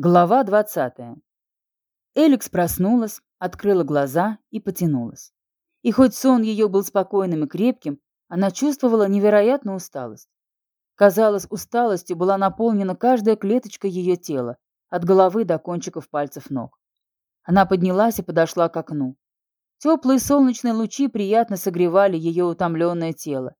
Глава двадцатая. Эликс проснулась, открыла глаза и потянулась. И хоть сон ее был спокойным и крепким, она чувствовала невероятную усталость. Казалось, усталостью была наполнена каждая клеточка ее тела, от головы до кончиков пальцев ног. Она поднялась и подошла к окну. Теплые солнечные лучи приятно согревали ее утомленное тело.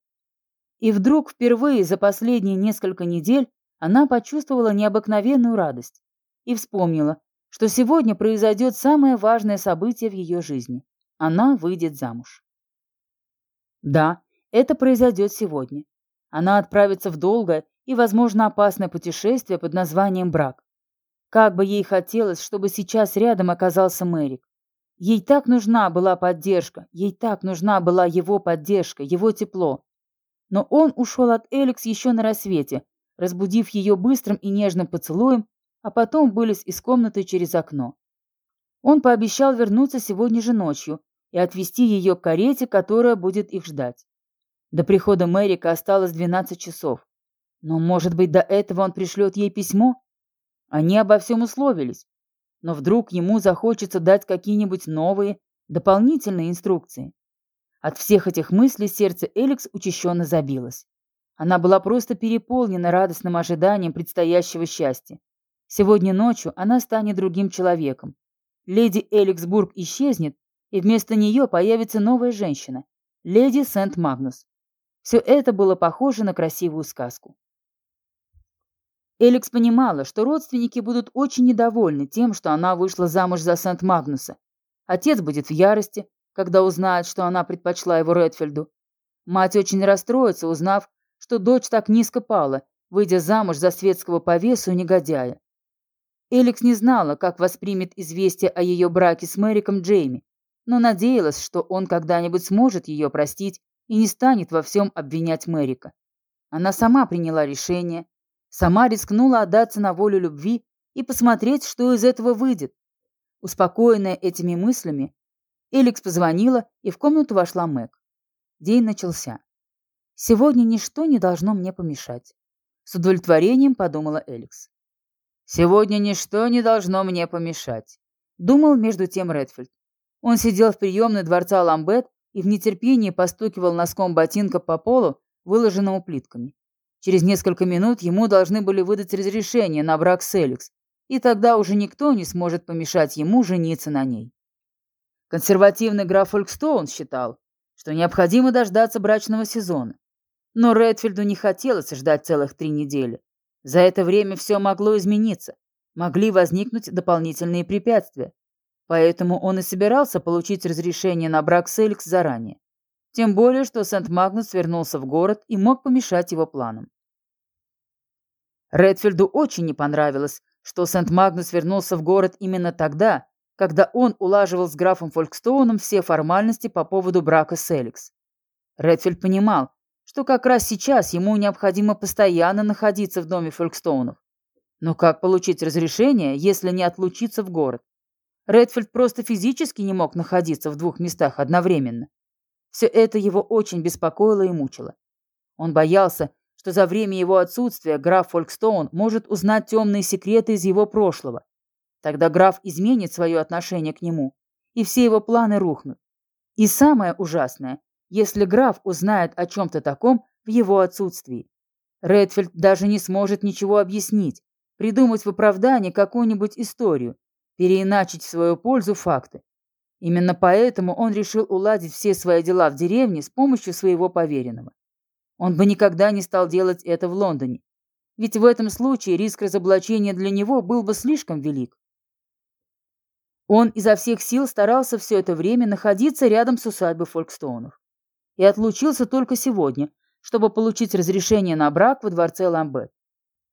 И вдруг впервые за последние несколько недель она почувствовала необыкновенную радость и вспомнила, что сегодня произойдет самое важное событие в ее жизни. Она выйдет замуж. Да, это произойдет сегодня. Она отправится в долгое и, возможно, опасное путешествие под названием брак. Как бы ей хотелось, чтобы сейчас рядом оказался Мэрик. Ей так нужна была поддержка, ей так нужна была его поддержка, его тепло. Но он ушел от Эликс еще на рассвете, разбудив ее быстрым и нежным поцелуем а потом вылез из комнаты через окно. Он пообещал вернуться сегодня же ночью и отвезти ее к карете, которая будет их ждать. До прихода Мэрика осталось 12 часов. Но, может быть, до этого он пришлет ей письмо? Они обо всем условились. Но вдруг ему захочется дать какие-нибудь новые, дополнительные инструкции. От всех этих мыслей сердце Эликс учащенно забилось. Она была просто переполнена радостным ожиданием предстоящего счастья. Сегодня ночью она станет другим человеком. Леди Эликсбург исчезнет, и вместо нее появится новая женщина, леди Сент-Магнус. Все это было похоже на красивую сказку. Эликс понимала, что родственники будут очень недовольны тем, что она вышла замуж за Сент-Магнуса. Отец будет в ярости, когда узнает, что она предпочла его Редфилду. Мать очень расстроится, узнав, что дочь так низко пала, выйдя замуж за светского повесу и негодяя. Эликс не знала, как воспримет известие о ее браке с Мэриком Джейми, но надеялась, что он когда-нибудь сможет ее простить и не станет во всем обвинять Мэрика. Она сама приняла решение, сама рискнула отдаться на волю любви и посмотреть, что из этого выйдет. Успокоенная этими мыслями, Эликс позвонила, и в комнату вошла Мэг. День начался. «Сегодня ничто не должно мне помешать», — с удовлетворением подумала Эликс. Сегодня ничто не должно мне помешать», — думал между тем Редфилд. Он сидел в приемной дворца Ламбет и в нетерпении постукивал носком ботинка по полу, выложенному плитками. Через несколько минут ему должны были выдать разрешение на брак с Эликс, и тогда уже никто не сможет помешать ему жениться на ней. Консервативный граф Фолькстоун считал, что необходимо дождаться брачного сезона. Но Редфилду не хотелось ждать целых три недели. За это время все могло измениться, могли возникнуть дополнительные препятствия. Поэтому он и собирался получить разрешение на брак с Эликс заранее. Тем более, что Сент-Магнус вернулся в город и мог помешать его планам. Редфилду очень не понравилось, что Сент-Магнус вернулся в город именно тогда, когда он улаживал с графом Фолькстоуном все формальности по поводу брака с Эликс. Редфилд понимал, что как раз сейчас ему необходимо постоянно находиться в доме Фолькстоунов. Но как получить разрешение, если не отлучиться в город? Редфилд просто физически не мог находиться в двух местах одновременно. Все это его очень беспокоило и мучило. Он боялся, что за время его отсутствия граф Фолькстоун может узнать темные секреты из его прошлого. Тогда граф изменит свое отношение к нему, и все его планы рухнут. И самое ужасное, если граф узнает о чем-то таком в его отсутствии. Редфилд даже не сможет ничего объяснить, придумать в оправдании какую-нибудь историю, переиначить в свою пользу факты. Именно поэтому он решил уладить все свои дела в деревне с помощью своего поверенного. Он бы никогда не стал делать это в Лондоне, ведь в этом случае риск разоблачения для него был бы слишком велик. Он изо всех сил старался все это время находиться рядом с усадьбой Фолкстоунов и отлучился только сегодня, чтобы получить разрешение на брак во дворце Ламбет.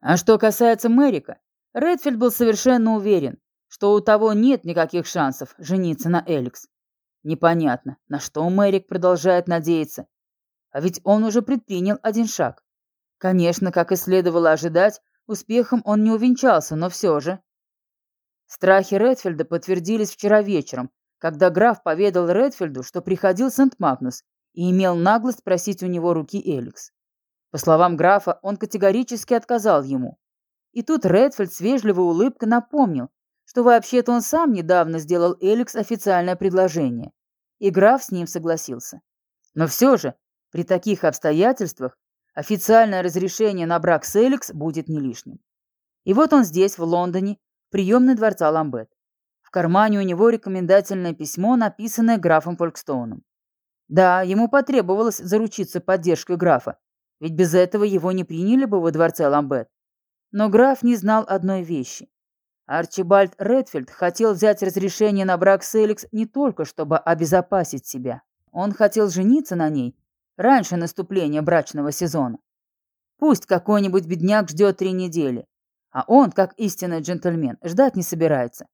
А что касается Мэрика, Редфилд был совершенно уверен, что у того нет никаких шансов жениться на Эликс. Непонятно, на что Мэрик продолжает надеяться. А ведь он уже предпринял один шаг. Конечно, как и следовало ожидать, успехом он не увенчался, но все же. Страхи Редфилда подтвердились вчера вечером, когда граф поведал Редфилду, что приходил Сент-Магнус и имел наглость просить у него руки Эликс. По словам графа, он категорически отказал ему. И тут Редфилд с вежливой улыбкой напомнил, что вообще-то он сам недавно сделал Эликс официальное предложение, и граф с ним согласился. Но все же, при таких обстоятельствах, официальное разрешение на брак с Эликс будет не лишним. И вот он здесь, в Лондоне, в приемной дворца Ламбет. В кармане у него рекомендательное письмо, написанное графом Фолкстоуном. Да, ему потребовалось заручиться поддержкой графа, ведь без этого его не приняли бы во дворце Ламбет. Но граф не знал одной вещи. Арчибальд Редфилд хотел взять разрешение на брак с Эликс не только, чтобы обезопасить себя. Он хотел жениться на ней раньше наступления брачного сезона. Пусть какой-нибудь бедняк ждет три недели, а он, как истинный джентльмен, ждать не собирается.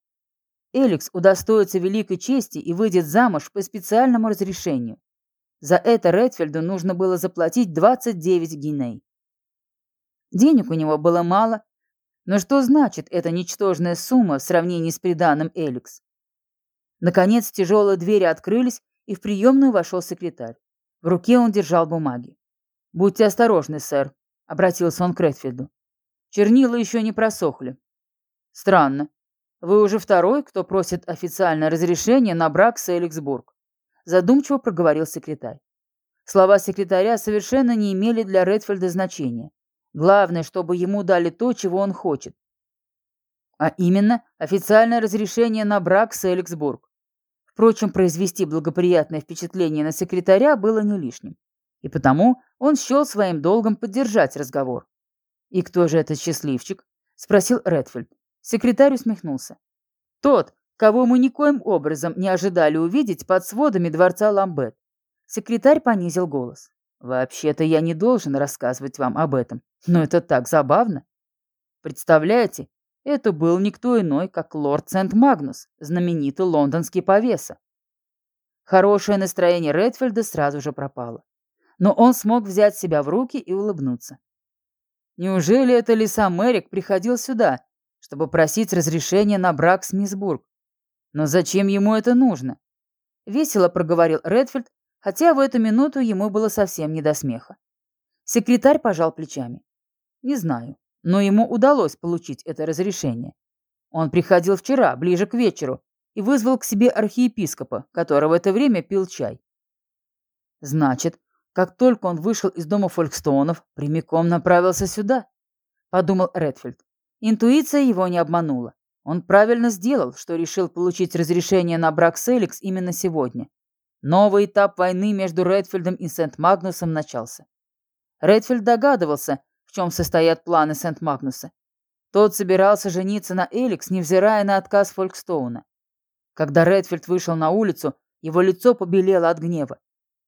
Эликс удостоится великой чести и выйдет замуж по специальному разрешению. За это Редфилду нужно было заплатить 29 гиней. Денег у него было мало, но что значит эта ничтожная сумма в сравнении с приданым Эликс? Наконец тяжелые двери открылись, и в приемную вошел секретарь. В руке он держал бумаги. «Будьте осторожны, сэр», — обратился он к Редфилду. «Чернила еще не просохли». «Странно. Вы уже второй, кто просит официальное разрешение на брак с Эликсбург», — задумчиво проговорил секретарь. Слова секретаря совершенно не имели для Редфилда значения. Главное, чтобы ему дали то, чего он хочет. А именно, официальное разрешение на брак с Эликсбург. Впрочем, произвести благоприятное впечатление на секретаря было не лишним. И потому он счел своим долгом поддержать разговор. «И кто же этот счастливчик?» — спросил Редфилд. Секретарь усмехнулся. «Тот, кого мы никоим образом не ожидали увидеть под сводами дворца Ламбет». Секретарь понизил голос. «Вообще-то я не должен рассказывать вам об этом. Но это так забавно. Представляете, это был никто иной, как лорд Сент-Магнус, знаменитый лондонский повеса. Хорошее настроение Редфилда сразу же пропало. Но он смог взять себя в руки и улыбнуться. Неужели это лиса Мэрик приходил сюда, чтобы просить разрешения на брак с мисс Бург? Но зачем ему это нужно? Весело проговорил Редфилд, хотя в эту минуту ему было совсем не до смеха. Секретарь пожал плечами. Не знаю, но ему удалось получить это разрешение. Он приходил вчера, ближе к вечеру, и вызвал к себе архиепископа, который в это время пил чай. Значит, как только он вышел из дома Фолькстоунов, прямиком направился сюда, подумал Редфилд. Интуиция его не обманула. Он правильно сделал, что решил получить разрешение на брак с Эликс именно сегодня. Новый этап войны между Редфилдом и Сент-Магнусом начался. Редфилд догадывался, в чем состоят планы Сент-Магнуса. Тот собирался жениться на Эликс, невзирая на отказ Фолькстоуна. Когда Редфилд вышел на улицу, его лицо побелело от гнева.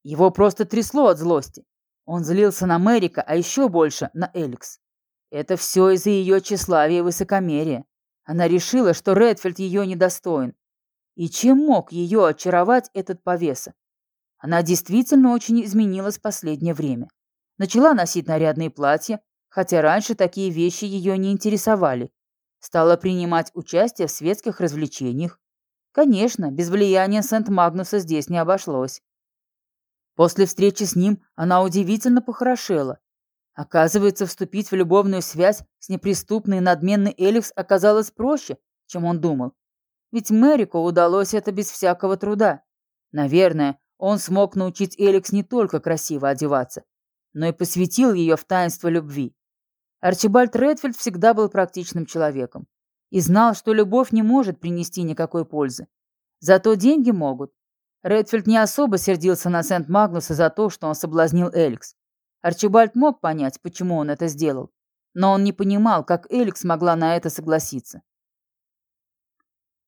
Его просто трясло от злости. Он злился на Мэрика, а еще больше на Эликс. Это все из-за ее тщеславия и высокомерия. Она решила, что Редфилд ее недостоин. И чем мог ее очаровать этот повеса? Она действительно очень изменилась в последнее время. Начала носить нарядные платья, хотя раньше такие вещи ее не интересовали. Стала принимать участие в светских развлечениях. Конечно, без влияния Сент-Магнуса здесь не обошлось. После встречи с ним она удивительно похорошела. Оказывается, вступить в любовную связь с неприступной и надменной Эликс оказалось проще, чем он думал. Ведь Мэрику удалось это без всякого труда. Наверное, он смог научить Эликс не только красиво одеваться, но и посвятил ее в таинство любви. Арчибальд Редфилд всегда был практичным человеком и знал, что любовь не может принести никакой пользы. Зато деньги могут. Редфилд не особо сердился на Сент-Магнуса за то, что он соблазнил Эликс. Арчибальд мог понять, почему он это сделал, но он не понимал, как Эликс могла на это согласиться.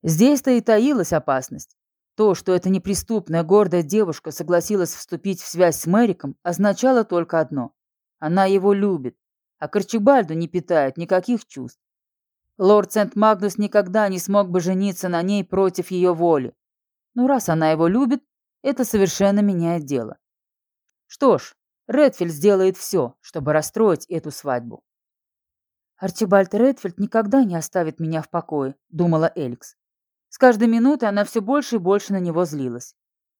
Здесь-то и таилась опасность. То, что эта неприступная, гордая девушка согласилась вступить в связь с Мэриком, означало только одно. Она его любит а Корчебальду не питает никаких чувств. Лорд Сент-Магнус никогда не смог бы жениться на ней против ее воли. Но раз она его любит, это совершенно меняет дело. Что ж, Редфилд сделает все, чтобы расстроить эту свадьбу. «Арчибальд Редфилд никогда не оставит меня в покое», — думала Эликс. С каждой минутой она все больше и больше на него злилась.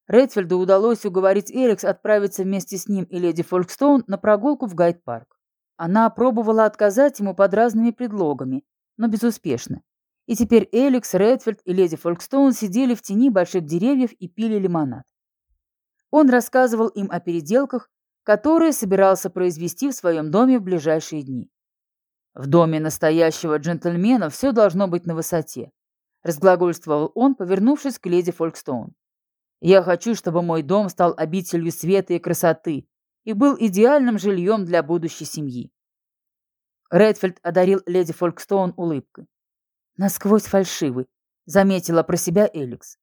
Редфилду удалось уговорить Эликс отправиться вместе с ним и леди Фолкстоун на прогулку в Гайд-парк. Она пробовала отказать ему под разными предлогами, но безуспешно. И теперь Эликс, Редфилд и леди Фолкстоун сидели в тени больших деревьев и пили лимонад. Он рассказывал им о переделках, которые собирался произвести в своем доме в ближайшие дни. В доме настоящего джентльмена все должно быть на высоте, разглагольствовал он, повернувшись к леди Фолкстоун. Я хочу, чтобы мой дом стал обителью света и красоты и был идеальным жильем для будущей семьи. Редфилд одарил леди Фолкстоун улыбкой. Насквозь фальшивый, заметила про себя Эликс.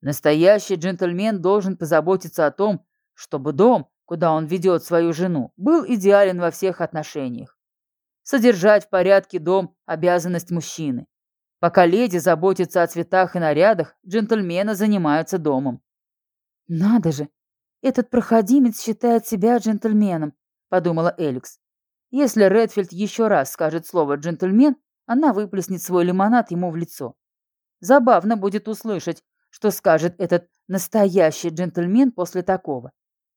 Настоящий джентльмен должен позаботиться о том, чтобы дом, куда он ведет свою жену, был идеален во всех отношениях. Содержать в порядке дом – обязанность мужчины. Пока леди заботится о цветах и нарядах, джентльмены занимаются домом. «Надо же! Этот проходимец считает себя джентльменом», — подумала Эликс. «Если Редфилд еще раз скажет слово «джентльмен», она выплеснет свой лимонад ему в лицо. Забавно будет услышать, что скажет этот настоящий джентльмен после такого.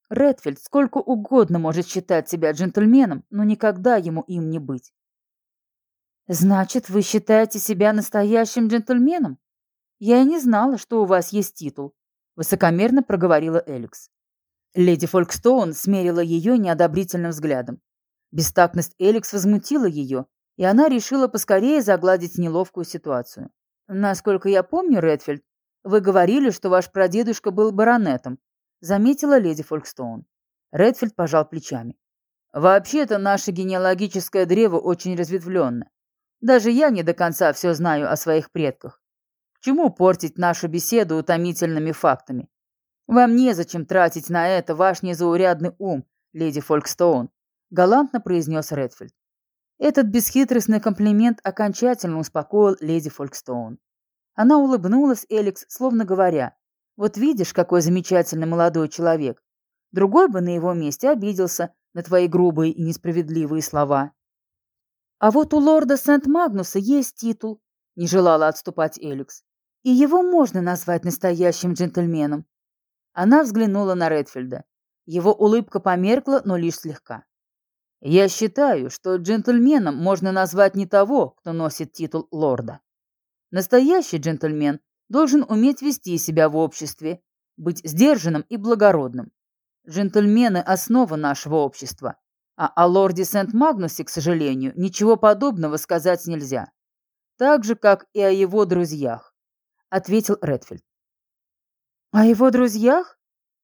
Редфилд сколько угодно может считать себя джентльменом, но никогда ему им не быть. «Значит, вы считаете себя настоящим джентльменом? Я и не знала, что у вас есть титул», — высокомерно проговорила Эликс. Леди Фолкстоун смерила ее неодобрительным взглядом. Бестактность Эликс возмутила ее, и она решила поскорее загладить неловкую ситуацию. «Насколько я помню, Редфилд, вы говорили, что ваш прадедушка был баронетом», заметила леди Фолкстоун. Редфилд пожал плечами. «Вообще-то наше генеалогическое древо очень разветвленно. Даже я не до конца все знаю о своих предках. К чему портить нашу беседу утомительными фактами? Вам незачем тратить на это ваш незаурядный ум, леди Фолкстоун», галантно произнес Редфилд. Этот бесхитростный комплимент окончательно успокоил леди Фолкстоун. Она улыбнулась Эликс, словно говоря, «Вот видишь, какой замечательный молодой человек. Другой бы на его месте обиделся на твои грубые и несправедливые слова». «А вот у лорда Сент-Магнуса есть титул», — не желала отступать Эликс. «И его можно назвать настоящим джентльменом». Она взглянула на Редфилда. Его улыбка померкла, но лишь слегка. Я считаю, что джентльменом можно назвать не того, кто носит титул лорда. Настоящий джентльмен должен уметь вести себя в обществе, быть сдержанным и благородным. Джентльмены – основа нашего общества, а о лорде Сент-Магнусе, к сожалению, ничего подобного сказать нельзя. Так же, как и о его друзьях, – ответил Редфилд. «О его друзьях?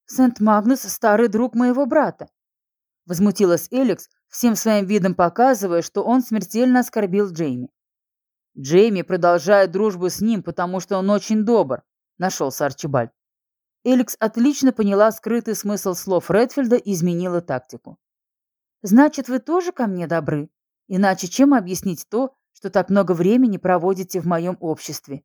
Сент-Магнус – старый друг моего брата. Возмутилась Эликс, всем своим видом показывая, что он смертельно оскорбил Джейми. Джейми продолжает дружбу с ним, потому что он очень добр, нашелся Арчибальд. Эликс отлично поняла скрытый смысл слов Редфилда и изменила тактику. «Значит, вы тоже ко мне добры? Иначе чем объяснить то, что так много времени проводите в моем обществе?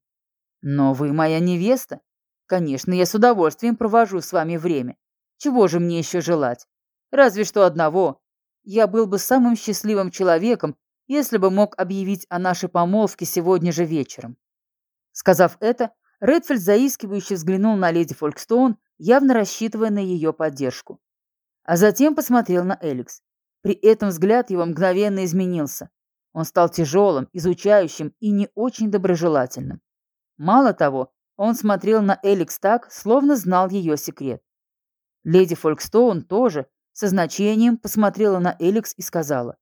Но вы моя невеста. Конечно, я с удовольствием провожу с вами время. Чего же мне еще желать? Разве что одного. Я был бы самым счастливым человеком, если бы мог объявить о нашей помолвке сегодня же вечером. Сказав это, Редфилд заискивающе взглянул на леди Фолкстоун, явно рассчитывая на ее поддержку. А затем посмотрел на Эликс. При этом взгляд его мгновенно изменился. Он стал тяжелым, изучающим и не очень доброжелательным. Мало того, он смотрел на Эликс так, словно знал ее секрет. Леди Фолкстоун тоже, со значением посмотрела на Эликс и сказала.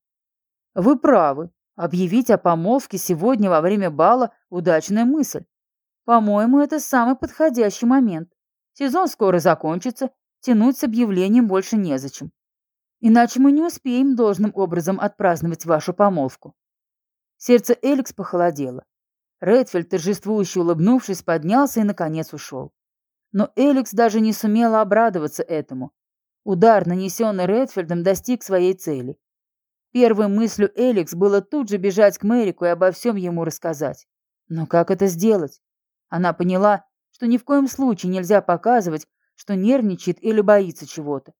«Вы правы. Объявить о помолвке сегодня во время бала – удачная мысль. По-моему, это самый подходящий момент. Сезон скоро закончится, тянуть с объявлением больше незачем. Иначе мы не успеем должным образом отпраздновать вашу помолвку». Сердце Эликс похолодело. Редфилд, торжествующе улыбнувшись, поднялся и, наконец, ушел. Но Эликс даже не сумела обрадоваться этому. Удар, нанесенный Редфилдом, достиг своей цели. Первой мыслью Эликс было тут же бежать к Мэрику и обо всем ему рассказать. Но как это сделать? Она поняла, что ни в коем случае нельзя показывать, что нервничает или боится чего-то.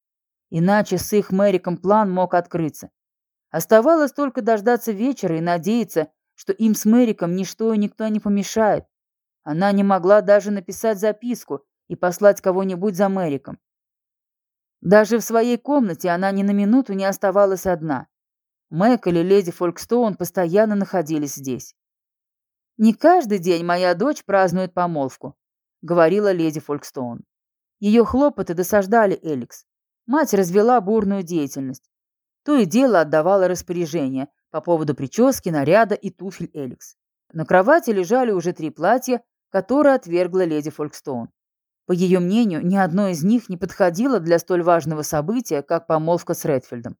Иначе с их Мэриком план мог открыться. Оставалось только дождаться вечера и надеяться, что им с Мэриком ничто и никто не помешает. Она не могла даже написать записку и послать кого-нибудь за Мэриком. Даже в своей комнате она ни на минуту не оставалась одна. Мэг или леди Фолкстоун постоянно находились здесь. «Не каждый день моя дочь празднует помолвку», — говорила леди Фолкстоун. Ее хлопоты досаждали Эликс. Мать развела бурную деятельность. То и дело отдавала распоряжения по поводу прически, наряда и туфель Эликс. На кровати лежали уже три платья, которые отвергла леди Фолкстоун. По ее мнению, ни одно из них не подходило для столь важного события, как помолвка с Редфилдом.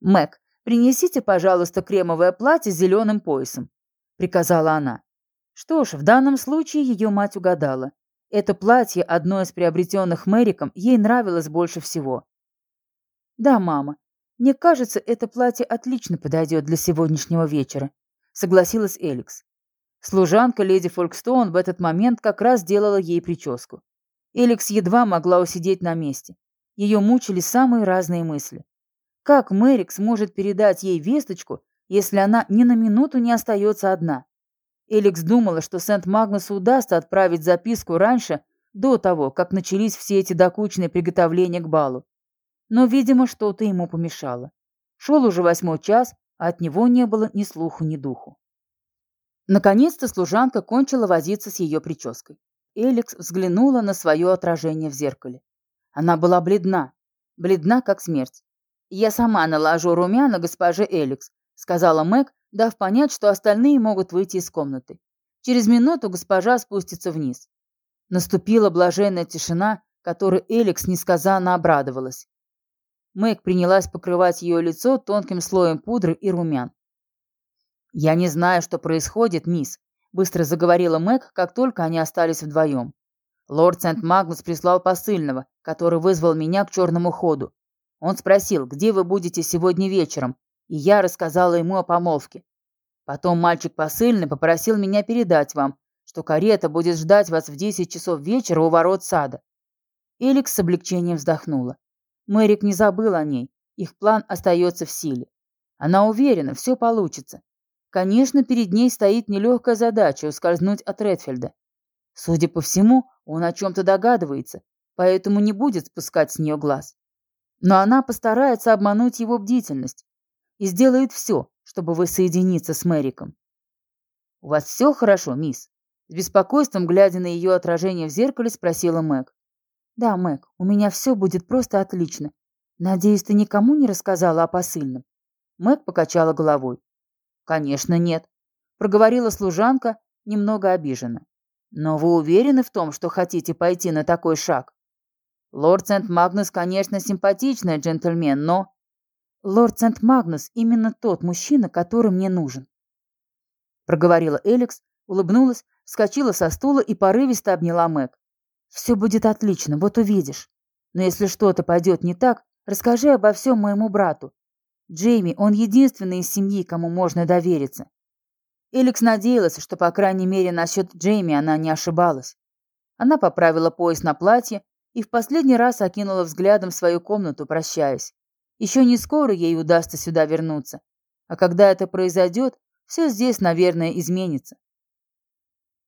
«Мэг, принесите, пожалуйста, кремовое платье с зеленым поясом», — приказала она. Что ж, в данном случае ее мать угадала. Это платье, одно из приобретенных Мэриком, ей нравилось больше всего. «Да, мама, мне кажется, это платье отлично подойдет для сегодняшнего вечера», — согласилась Эликс. Служанка леди Фолкстоун в этот момент как раз делала ей прическу. Эликс едва могла усидеть на месте. Ее мучили самые разные мысли. Как Мэрик сможет передать ей весточку, если она ни на минуту не остается одна? Эликс думала, что Сент-Магнусу удастся отправить записку раньше, до того, как начались все эти докучные приготовления к балу. Но, видимо, что-то ему помешало. Шел уже восьмой час, а от него не было ни слуху, ни духу. Наконец-то служанка кончила возиться с ее прической. Эликс взглянула на свое отражение в зеркале. Она была бледна, бледна как смерть. «Я сама наложу румяна госпоже Эликс», — сказала Мэг, дав понять, что остальные могут выйти из комнаты. Через минуту госпожа спустится вниз. Наступила блаженная тишина, которой Эликс несказанно обрадовалась. Мэг принялась покрывать ее лицо тонким слоем пудры и румян. «Я не знаю, что происходит, мисс», — быстро заговорила Мэг, как только они остались вдвоем. «Лорд Сент-Магнус прислал посыльного, который вызвал меня к черному ходу. Он спросил, где вы будете сегодня вечером, и я рассказала ему о помолвке. Потом мальчик посыльный попросил меня передать вам, что карета будет ждать вас в 10 часов вечера у ворот сада». Эликс с облегчением вздохнула. Мэрик не забыл о ней, их план остается в силе. Она уверена, все получится. Конечно, перед ней стоит нелегкая задача ускользнуть от Редфилда. Судя по всему, он о чем-то догадывается, поэтому не будет спускать с нее глаз. Но она постарается обмануть его бдительность и сделает все, чтобы воссоединиться с Мэриком. «У вас все хорошо, мисс?» С беспокойством, глядя на ее отражение в зеркале, спросила Мэг. «Да, Мэг, у меня все будет просто отлично. Надеюсь, ты никому не рассказала о посыльном?» Мэг покачала головой. «Конечно, нет», — проговорила служанка, немного обижена. «Но вы уверены в том, что хотите пойти на такой шаг? Лорд Сент-Магнус, конечно, симпатичный джентльмен, но...» «Лорд Сент-Магнус именно тот мужчина, который мне нужен», — проговорила Эликс, улыбнулась, вскочила со стула и порывисто обняла Мэг. «Все будет отлично, вот увидишь. Но если что-то пойдет не так, расскажи обо всем моему брату. Джейми, он единственный из семьи, кому можно довериться. Эликс надеялась, что, по крайней мере, насчет Джейми она не ошибалась. Она поправила пояс на платье и в последний раз окинула взглядом свою комнату, прощаясь. Еще не скоро ей удастся сюда вернуться. А когда это произойдет, все здесь, наверное, изменится.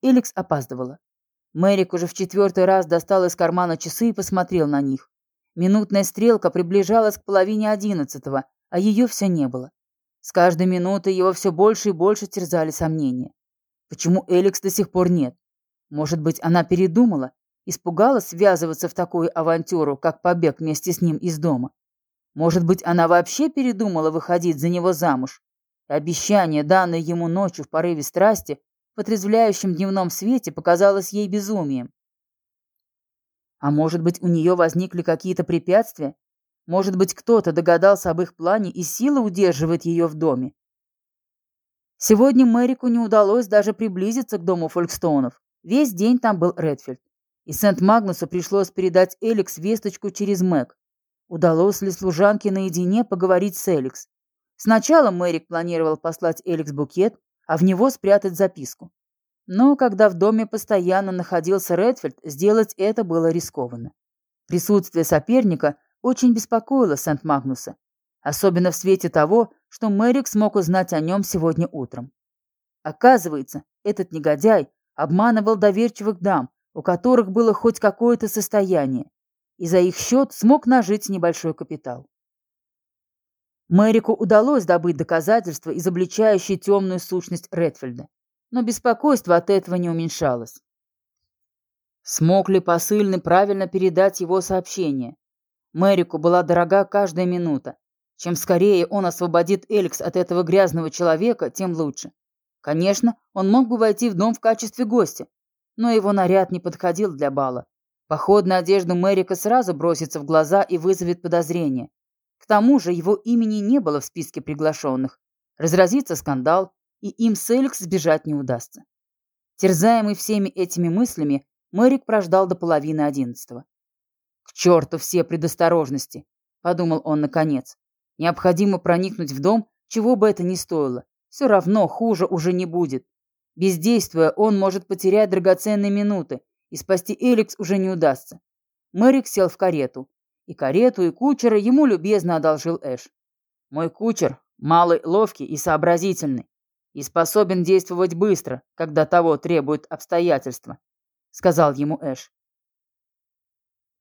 Эликс опаздывала. Мэрик уже в четвертый раз достал из кармана часы и посмотрел на них. Минутная стрелка приближалась к половине одиннадцатого, а ее все не было. С каждой минутой его все больше и больше терзали сомнения. Почему Эликс до сих пор нет? Может быть, она передумала, испугалась связываться в такую авантюру, как побег вместе с ним из дома? Может быть, она вообще передумала выходить за него замуж? Обещание, данное ему ночью в порыве страсти, в отрезвляющем дневном свете, показалось ей безумием. А может быть, у нее возникли какие-то препятствия, может быть, кто-то догадался об их плане и сила удерживает ее в доме. Сегодня Мэрику не удалось даже приблизиться к дому Фолькстоунов. Весь день там был Редфилд. И Сент-Магнусу пришлось передать Эликс весточку через Мэг. Удалось ли служанке наедине поговорить с Эликс? Сначала Мэрик планировал послать Эликс букет, а в него спрятать записку. Но когда в доме постоянно находился Редфилд, сделать это было рискованно. Присутствие соперника очень беспокоило Сент-Магнуса, особенно в свете того, что Мэрик смог узнать о нем сегодня утром. Оказывается, этот негодяй обманывал доверчивых дам, у которых было хоть какое-то состояние, и за их счет смог нажить небольшой капитал. Мэрику удалось добыть доказательства, изобличающие темную сущность Редфилда, но беспокойство от этого не уменьшалось. Смог ли посыльный правильно передать его сообщение? Мэрику была дорога каждая минута. Чем скорее он освободит Эликс от этого грязного человека, тем лучше. Конечно, он мог бы войти в дом в качестве гостя, но его наряд не подходил для бала. Походная одежда Мэрика сразу бросится в глаза и вызовет подозрение. К тому же его имени не было в списке приглашенных. Разразится скандал, и им с Эликс сбежать не удастся. Терзаемый всеми этими мыслями, Мэрик прождал до половины одиннадцатого. «К черту все предосторожности!» — подумал он наконец. «Необходимо проникнуть в дом, чего бы это ни стоило. Все равно хуже уже не будет. Бездействуя, он может потерять драгоценные минуты, и спасти Эликс уже не удастся. Мэрик сел в карету. И карету, и кучера ему любезно одолжил Эш. Мой кучер малый, ловкий и сообразительный, и способен действовать быстро, когда того требуют обстоятельства, сказал ему Эш.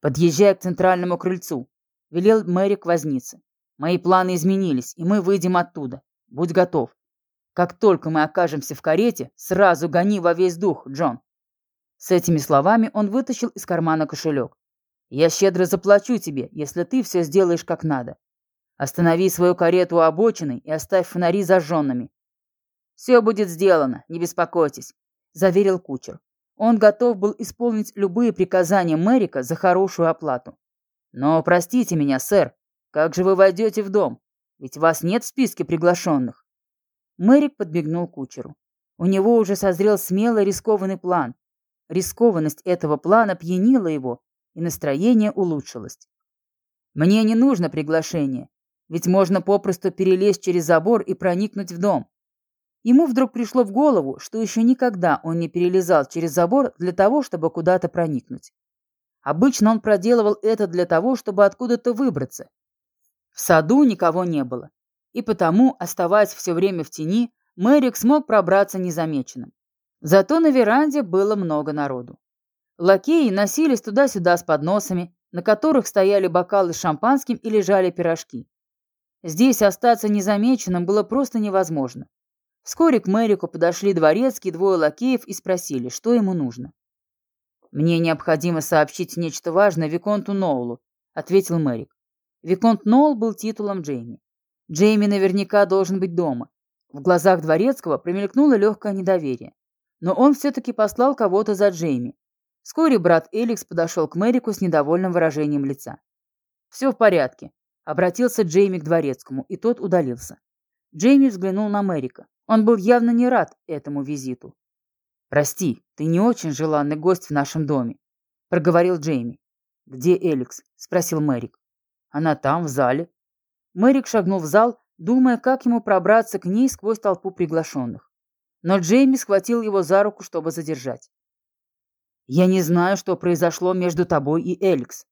Подъезжая к центральному крыльцу, велел Мэрик вознице. Мои планы изменились, и мы выйдем оттуда. Будь готов. Как только мы окажемся в карете, сразу гони во весь дух, Джон. С этими словами он вытащил из кармана кошелек. «Я щедро заплачу тебе, если ты все сделаешь как надо. Останови свою карету у обочины и оставь фонари зажженными». «Все будет сделано, не беспокойтесь», — заверил кучер. Он готов был исполнить любые приказания Мэрика за хорошую оплату. «Но простите меня, сэр, как же вы войдете в дом? Ведь вас нет в списке приглашенных». Мэрик подбегнул кучеру. У него уже созрел смелый рискованный план, Рискованность этого плана пьянила его, и настроение улучшилось. «Мне не нужно приглашение, ведь можно попросту перелезть через забор и проникнуть в дом». Ему вдруг пришло в голову, что еще никогда он не перелезал через забор для того, чтобы куда-то проникнуть. Обычно он проделывал это для того, чтобы откуда-то выбраться. В саду никого не было, и потому, оставаясь все время в тени, Мэрик смог пробраться незамеченным. Зато на веранде было много народу. Лакеи носились туда-сюда с подносами, на которых стояли бокалы с шампанским и лежали пирожки. Здесь остаться незамеченным было просто невозможно. Вскоре к Мэрику подошли дворецкие двое лакеев и спросили, что ему нужно. «Мне необходимо сообщить нечто важное Виконту Ноулу», — ответил Мэрик. Виконт Ноул был титулом Джейми. Джейми наверняка должен быть дома. В глазах дворецкого промелькнуло легкое недоверие. Но он все-таки послал кого-то за Джейми. Вскоре брат Эликс подошел к Мэрику с недовольным выражением лица. «Все в порядке», — обратился Джейми к дворецкому, и тот удалился. Джейми взглянул на Мэрика. Он был явно не рад этому визиту. «Прости, ты не очень желанный гость в нашем доме», — проговорил Джейми. «Где Эликс?» — спросил Мэрик. «Она там, в зале». Мэрик шагнул в зал, думая, как ему пробраться к ней сквозь толпу приглашенных но Джейми схватил его за руку, чтобы задержать. «Я не знаю, что произошло между тобой и Эликс,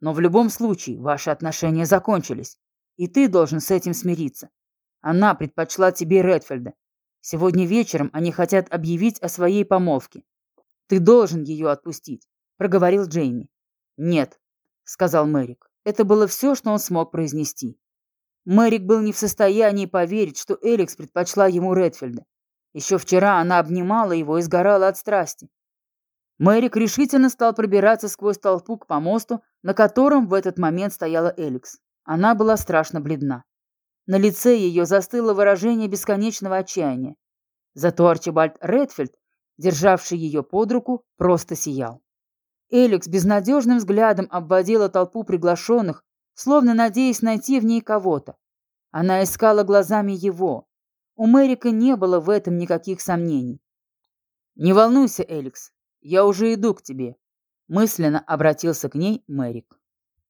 но в любом случае ваши отношения закончились, и ты должен с этим смириться. Она предпочла тебе Редфилда. Сегодня вечером они хотят объявить о своей помолвке. Ты должен ее отпустить», — проговорил Джейми. «Нет», — сказал Мэрик. Это было все, что он смог произнести. Мэрик был не в состоянии поверить, что Эликс предпочла ему Редфилда. Еще вчера она обнимала его и сгорала от страсти. Мэрик решительно стал пробираться сквозь толпу к помосту, на котором в этот момент стояла Эликс. Она была страшно бледна. На лице ее застыло выражение бесконечного отчаяния. Зато Арчибальд Редфилд, державший ее под руку, просто сиял. Эликс безнадежным взглядом обводила толпу приглашенных, словно надеясь найти в ней кого-то. Она искала глазами его, у Мэрика не было в этом никаких сомнений. «Не волнуйся, Эликс, я уже иду к тебе», — мысленно обратился к ней Мэрик.